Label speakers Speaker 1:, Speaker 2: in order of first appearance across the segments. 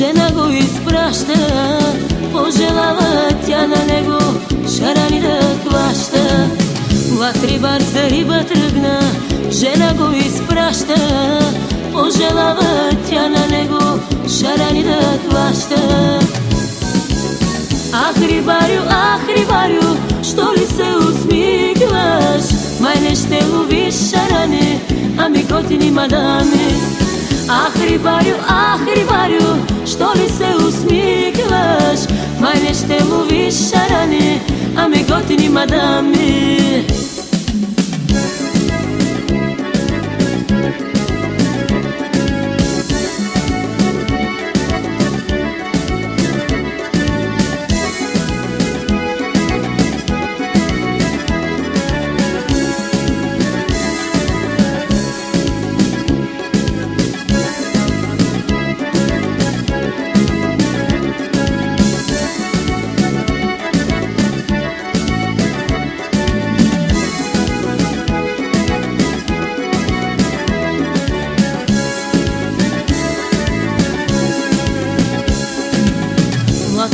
Speaker 1: жена го изпраща Пожелава тя на него шарани да хваща Влак рибар за риба тръгна, жена го изпраща Пожелава тя на него шарани да хваща Ах, рибарю, ах, рибарю, що ли се усмихваш? Май не ще ловиш шаране, ами готини мадами. Ах, рибарю, ах, рибарю, що ли се усмихваш? Май не ще ловиш шаране, ами готини мадами.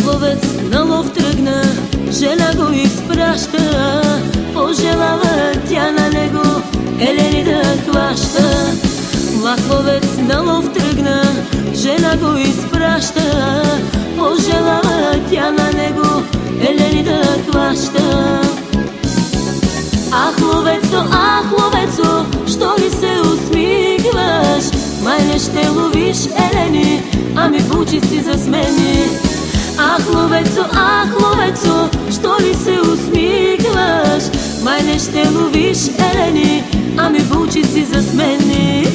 Speaker 1: Ловец на лов тръгна, жена го изпраща, пожелава тя на него, елени да хваща. Ловец на лов тръгна, жена го изпраща, пожелава тя на него, елени да хваща. Ах, ловецо, ах, ловецо, що ли се усмихваш? Май не ще ловиш елени, ами бучи си за смени. Ах, ловецо, ах, ловецо, що ли се усмихваш? Май не ще ловиш елени, ами бучи си за смени.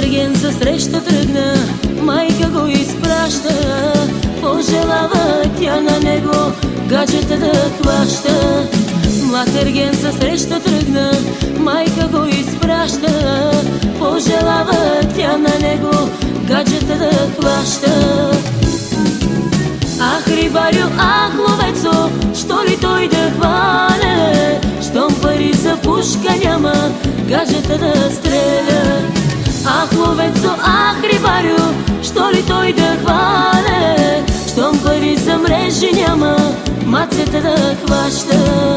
Speaker 1: Ватърген за среща тръгна, майка го изпраща, пожелава тя на него гаджета да хваща. Ватърген за среща тръгна, майка го изпраща, пожелава тя на него гаджета да хваща. Ах, рибарю, ах, ловецо, що ли той да хване? Щом пари за пушка няма, гаджета да стреля. Ах, ловецо, ах, рибарю, що ли той да хване? Щом пари за мрежи няма, мацата да хваща.